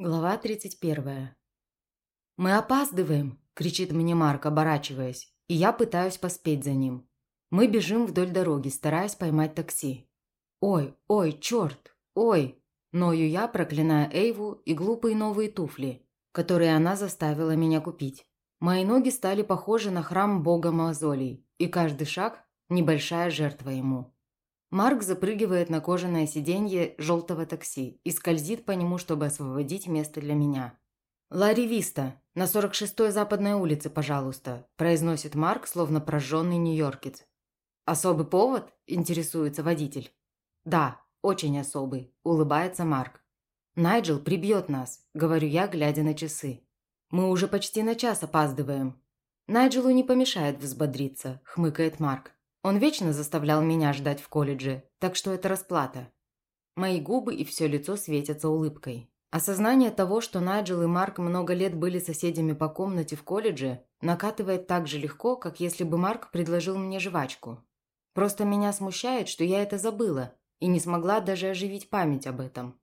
Глава 31. «Мы опаздываем!» – кричит мне Марк, оборачиваясь, и я пытаюсь поспеть за ним. Мы бежим вдоль дороги, стараясь поймать такси. «Ой, ой, черт! Ой!» – ною я, проклиная Эйву и глупые новые туфли, которые она заставила меня купить. Мои ноги стали похожи на храм бога Мазолий, и каждый шаг – небольшая жертва ему. Марк запрыгивает на кожаное сиденье желтого такси и скользит по нему, чтобы освободить место для меня. «Ларри Виста, на 46-й западной улице, пожалуйста», – произносит Марк, словно прожженный нью-йоркец. «Особый повод?» – интересуется водитель. «Да, очень особый», – улыбается Марк. «Найджел прибьет нас», – говорю я, глядя на часы. «Мы уже почти на час опаздываем». «Найджелу не помешает взбодриться», – хмыкает Марк. Он вечно заставлял меня ждать в колледже, так что это расплата. Мои губы и все лицо светятся улыбкой. Осознание того, что Найджел и Марк много лет были соседями по комнате в колледже, накатывает так же легко, как если бы Марк предложил мне жвачку. Просто меня смущает, что я это забыла и не смогла даже оживить память об этом.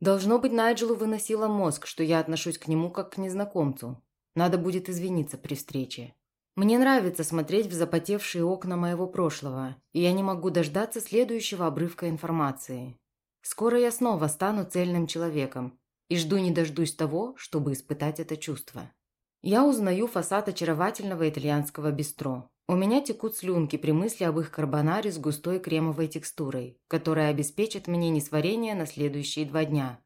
Должно быть, Найджелу выносило мозг, что я отношусь к нему как к незнакомцу. Надо будет извиниться при встрече. Мне нравится смотреть в запотевшие окна моего прошлого, и я не могу дождаться следующего обрывка информации. Скоро я снова стану цельным человеком и жду не дождусь того, чтобы испытать это чувство. Я узнаю фасад очаровательного итальянского бистро. У меня текут слюнки при мысли об их карбонаре с густой кремовой текстурой, которая обеспечит мне несварение на следующие два дня.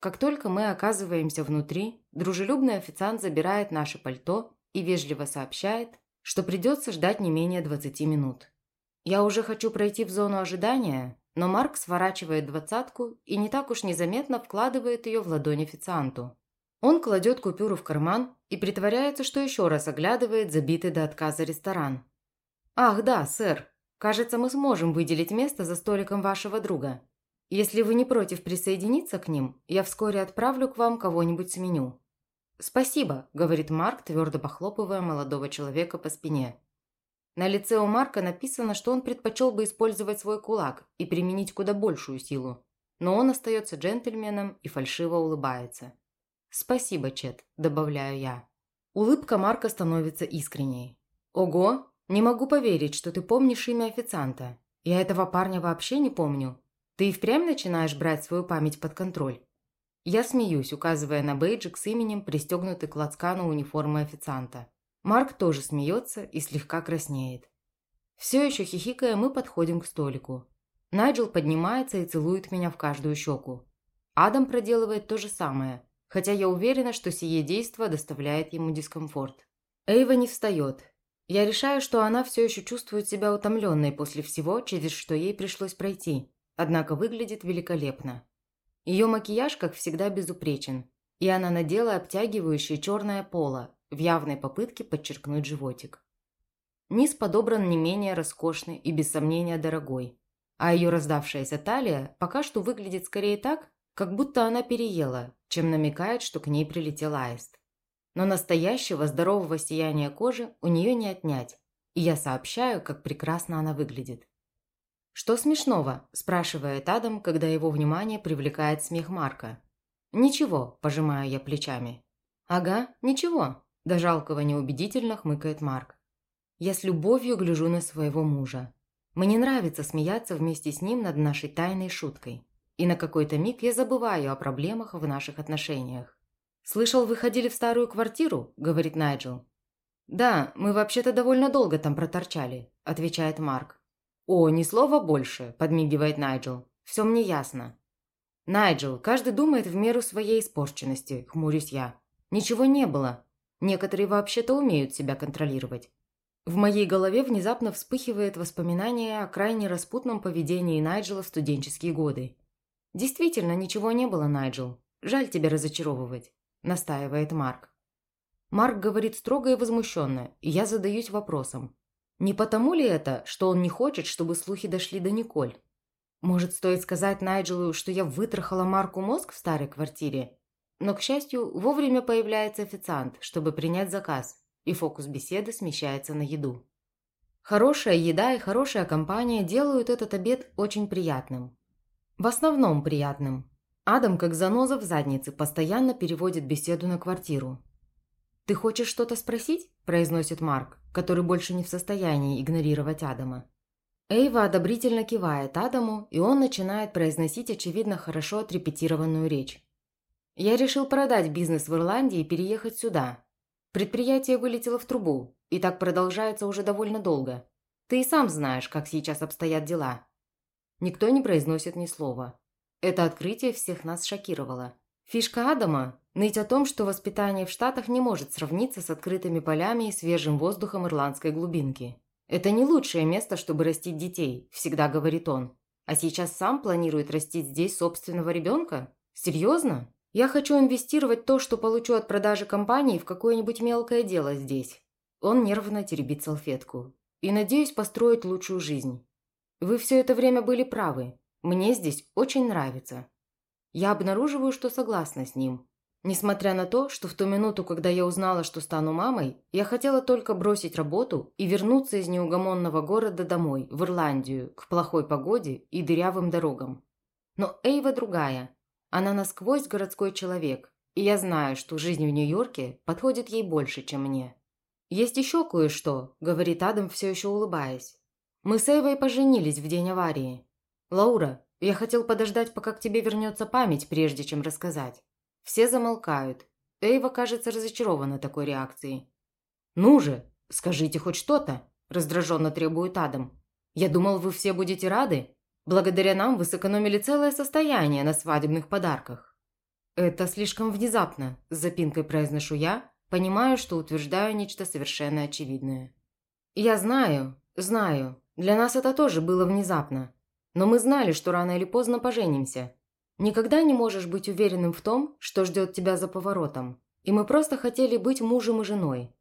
Как только мы оказываемся внутри, дружелюбный официант забирает наше пальто и вежливо сообщает, что придется ждать не менее 20 минут. Я уже хочу пройти в зону ожидания, но Марк сворачивает двадцатку и не так уж незаметно вкладывает ее в ладонь официанту. Он кладет купюру в карман и притворяется, что еще раз оглядывает забитый до отказа ресторан. «Ах, да, сэр. Кажется, мы сможем выделить место за столиком вашего друга. Если вы не против присоединиться к ним, я вскоре отправлю к вам кого-нибудь с меню». «Спасибо», – говорит Марк, твердо похлопывая молодого человека по спине. На лице у Марка написано, что он предпочел бы использовать свой кулак и применить куда большую силу. Но он остается джентльменом и фальшиво улыбается. «Спасибо, Чет», – добавляю я. Улыбка Марка становится искренней. «Ого, не могу поверить, что ты помнишь имя официанта. Я этого парня вообще не помню. Ты и впрямь начинаешь брать свою память под контроль?» Я смеюсь, указывая на бейджик с именем, пристегнутый к лацкану униформы официанта. Марк тоже смеется и слегка краснеет. Все еще хихикая, мы подходим к столику. Найджел поднимается и целует меня в каждую щеку. Адам проделывает то же самое, хотя я уверена, что сие действо доставляет ему дискомфорт. Эйва не встает. Я решаю, что она все еще чувствует себя утомленной после всего, через что ей пришлось пройти, однако выглядит великолепно. Ее макияж, как всегда, безупречен, и она надела обтягивающее черное поло в явной попытке подчеркнуть животик. Низ подобран не менее роскошный и, без сомнения, дорогой, а ее раздавшаяся талия пока что выглядит скорее так, как будто она переела, чем намекает, что к ней прилетел аист. Но настоящего здорового сияния кожи у нее не отнять, и я сообщаю, как прекрасно она выглядит. «Что смешного?» – спрашивает Адам, когда его внимание привлекает смех Марка. «Ничего», – пожимаю я плечами. «Ага, ничего», – до жалкого неубедительно хмыкает Марк. «Я с любовью гляжу на своего мужа. Мне нравится смеяться вместе с ним над нашей тайной шуткой. И на какой-то миг я забываю о проблемах в наших отношениях. «Слышал, вы ходили в старую квартиру?» – говорит Найджел. «Да, мы вообще-то довольно долго там проторчали», – отвечает Марк. «О, ни слова больше», – подмигивает Найджел. «Все мне ясно». «Найджел, каждый думает в меру своей испорченности», – хмурюсь я. «Ничего не было. Некоторые вообще-то умеют себя контролировать». В моей голове внезапно вспыхивает воспоминание о крайне распутном поведении Найджела в студенческие годы. «Действительно, ничего не было, Найджел. Жаль тебя разочаровывать», – настаивает Марк. Марк говорит строго и возмущенно, и я задаюсь вопросом. Не потому ли это, что он не хочет, чтобы слухи дошли до Николь? Может, стоит сказать Найджелу, что я вытрахала Марку мозг в старой квартире? Но, к счастью, вовремя появляется официант, чтобы принять заказ, и фокус беседы смещается на еду. Хорошая еда и хорошая компания делают этот обед очень приятным. В основном приятным. Адам, как заноза в заднице, постоянно переводит беседу на квартиру. «Ты хочешь что-то спросить?» – произносит Марк, который больше не в состоянии игнорировать Адама. Эйва одобрительно кивает Адаму, и он начинает произносить, очевидно, хорошо отрепетированную речь. «Я решил продать бизнес в Ирландии и переехать сюда. Предприятие вылетело в трубу, и так продолжается уже довольно долго. Ты и сам знаешь, как сейчас обстоят дела». Никто не произносит ни слова. Это открытие всех нас шокировало. Фишка Адама – ныть о том, что воспитание в Штатах не может сравниться с открытыми полями и свежим воздухом ирландской глубинки. «Это не лучшее место, чтобы растить детей», – всегда говорит он. «А сейчас сам планирует растить здесь собственного ребенка? Серьезно? Я хочу инвестировать то, что получу от продажи компании, в какое-нибудь мелкое дело здесь». Он нервно теребит салфетку. «И надеюсь построить лучшую жизнь. Вы все это время были правы. Мне здесь очень нравится. Я обнаруживаю, что согласна с ним. Несмотря на то, что в ту минуту, когда я узнала, что стану мамой, я хотела только бросить работу и вернуться из неугомонного города домой, в Ирландию, к плохой погоде и дырявым дорогам. Но Эйва другая. Она насквозь городской человек, и я знаю, что жизнь в Нью-Йорке подходит ей больше, чем мне. «Есть еще кое-что», – говорит Адам, все еще улыбаясь. «Мы с Эйвой поженились в день аварии. «Лаура, я хотел подождать, пока к тебе вернется память, прежде чем рассказать». Все замолкают. Эйва кажется разочарована такой реакцией. «Ну же, скажите хоть что-то», – раздраженно требует Адам. «Я думал, вы все будете рады. Благодаря нам вы сэкономили целое состояние на свадебных подарках». «Это слишком внезапно», – с запинкой произношу я, понимаю, что утверждаю нечто совершенно очевидное. «Я знаю, знаю. Для нас это тоже было внезапно. Но мы знали, что рано или поздно поженимся. Никогда не можешь быть уверенным в том, что ждет тебя за поворотом. И мы просто хотели быть мужем и женой.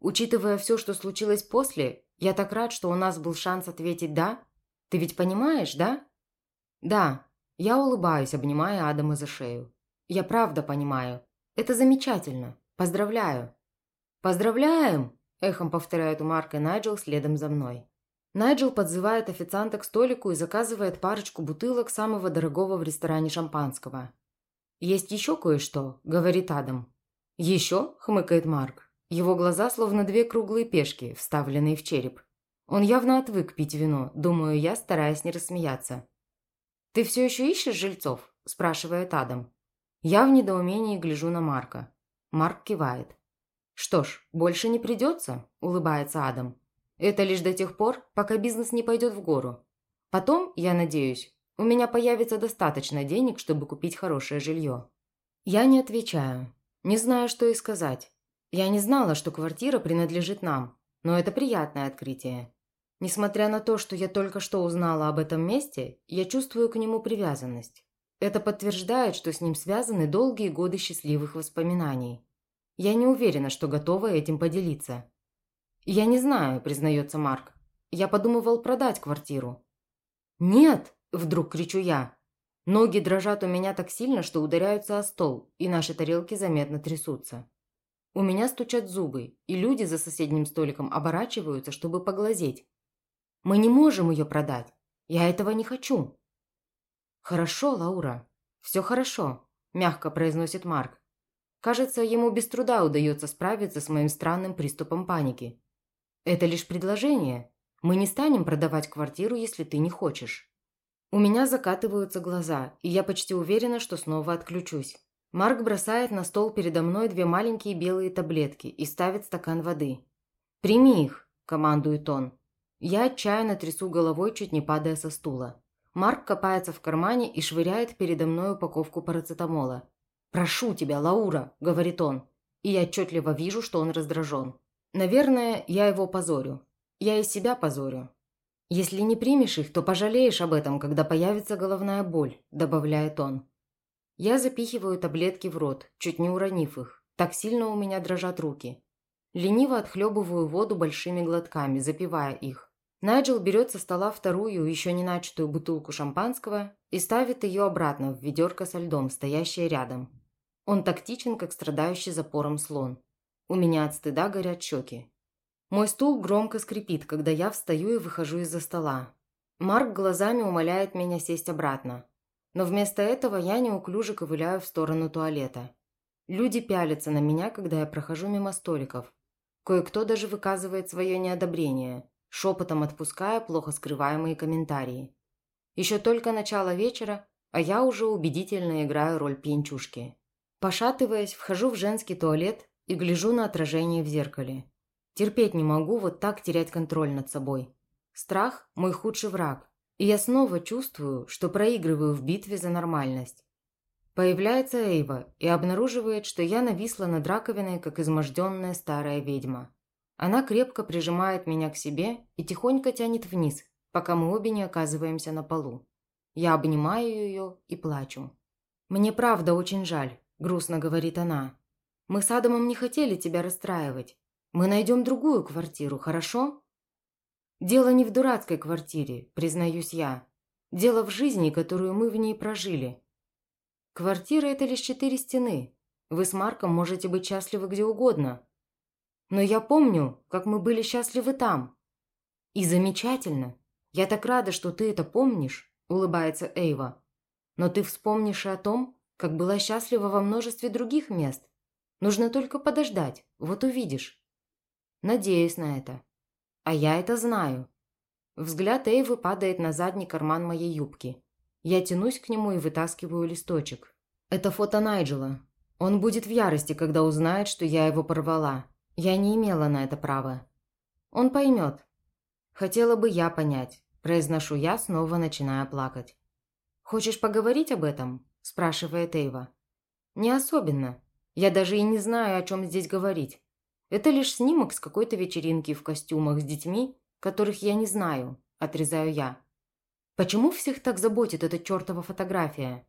Учитывая все, что случилось после, я так рад, что у нас был шанс ответить «да». Ты ведь понимаешь, да? Да. Я улыбаюсь, обнимая Адама за шею. Я правда понимаю. Это замечательно. Поздравляю. Поздравляем! Эхом повторяют Марк и Найджел следом за мной. Найджел подзывает официанта к столику и заказывает парочку бутылок самого дорогого в ресторане шампанского. «Есть еще кое-что», – говорит Адам. «Еще?» – хмыкает Марк. Его глаза словно две круглые пешки, вставленные в череп. Он явно отвык пить вино, думаю я, стараясь не рассмеяться. «Ты все еще ищешь жильцов?» – спрашивает Адам. Я в недоумении гляжу на Марка. Марк кивает. «Что ж, больше не придется», – улыбается Адам. Это лишь до тех пор, пока бизнес не пойдет в гору. Потом, я надеюсь, у меня появится достаточно денег, чтобы купить хорошее жилье. Я не отвечаю. Не знаю, что и сказать. Я не знала, что квартира принадлежит нам, но это приятное открытие. Несмотря на то, что я только что узнала об этом месте, я чувствую к нему привязанность. Это подтверждает, что с ним связаны долгие годы счастливых воспоминаний. Я не уверена, что готова этим поделиться. «Я не знаю», – признается Марк. «Я подумывал продать квартиру». «Нет!» – вдруг кричу я. Ноги дрожат у меня так сильно, что ударяются о стол, и наши тарелки заметно трясутся. У меня стучат зубы, и люди за соседним столиком оборачиваются, чтобы поглазеть. Мы не можем ее продать. Я этого не хочу. Хорошо, Лаура. Все хорошо, мягко произносит Марк. Кажется, ему без труда удается справиться с моим странным приступом паники. Это лишь предложение. Мы не станем продавать квартиру, если ты не хочешь. У меня закатываются глаза, и я почти уверена, что снова отключусь. Марк бросает на стол передо мной две маленькие белые таблетки и ставит стакан воды. «Прими их», – командует он. Я отчаянно трясу головой, чуть не падая со стула. Марк копается в кармане и швыряет передо мной упаковку парацетамола. «Прошу тебя, Лаура», – говорит он. И я отчетливо вижу, что он раздражен. Наверное, я его позорю. Я и себя позорю. Если не примешь их, то пожалеешь об этом, когда появится головная боль», – добавляет он. Я запихиваю таблетки в рот, чуть не уронив их. Так сильно у меня дрожат руки. Лениво отхлебываю воду большими глотками, запивая их. Найджел берет со стола вторую, еще не начатую бутылку шампанского и ставит ее обратно в ведерко со льдом, стоящее рядом. Он тактичен, как страдающий запором слон. У меня от стыда горят щеки. Мой стул громко скрипит, когда я встаю и выхожу из-за стола. Марк глазами умоляет меня сесть обратно. Но вместо этого я неуклюже ковыляю в сторону туалета. Люди пялятся на меня, когда я прохожу мимо столиков. Кое-кто даже выказывает свое неодобрение, шепотом отпуская плохо скрываемые комментарии. Еще только начало вечера, а я уже убедительно играю роль пьянчушки. Пошатываясь, вхожу в женский туалет и гляжу на отражение в зеркале. Терпеть не могу вот так терять контроль над собой. Страх – мой худший враг, и я снова чувствую, что проигрываю в битве за нормальность. Появляется Эйва и обнаруживает, что я нависла над раковиной, как изможденная старая ведьма. Она крепко прижимает меня к себе и тихонько тянет вниз, пока мы обе не оказываемся на полу. Я обнимаю ее и плачу. «Мне правда очень жаль», – грустно говорит она. «Мы с Адамом не хотели тебя расстраивать. Мы найдем другую квартиру, хорошо?» Дело не в дурацкой квартире, признаюсь я. Дело в жизни, которую мы в ней прожили. Квартира – это лишь четыре стены. Вы с Марком можете быть счастливы где угодно. Но я помню, как мы были счастливы там. И замечательно. Я так рада, что ты это помнишь, улыбается Эйва. Но ты вспомнишь и о том, как была счастлива во множестве других мест. Нужно только подождать, вот увидишь. Надеюсь на это. А я это знаю. Взгляд Эйвы падает на задний карман моей юбки. Я тянусь к нему и вытаскиваю листочек. Это фото Найджела. Он будет в ярости, когда узнает, что я его порвала. Я не имела на это права. Он поймет. Хотела бы я понять. Произношу я, снова начиная плакать. «Хочешь поговорить об этом?» – спрашивает Эйва. «Не особенно. Я даже и не знаю, о чем здесь говорить. Это лишь снимок с какой-то вечеринки в костюмах с детьми, которых я не знаю, отрезаю я. Почему всех так заботит эта чертова фотография?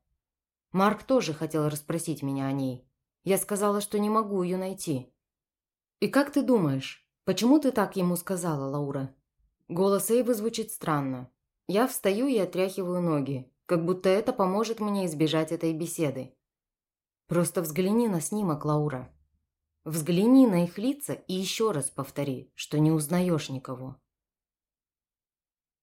Марк тоже хотел расспросить меня о ней. Я сказала, что не могу ее найти. И как ты думаешь, почему ты так ему сказала, Лаура? Голос Эйвы звучит странно. Я встаю и отряхиваю ноги, как будто это поможет мне избежать этой беседы. Просто взгляни на снимок, Лаура. Взгляни на их лица и еще раз повтори, что не узнаешь никого.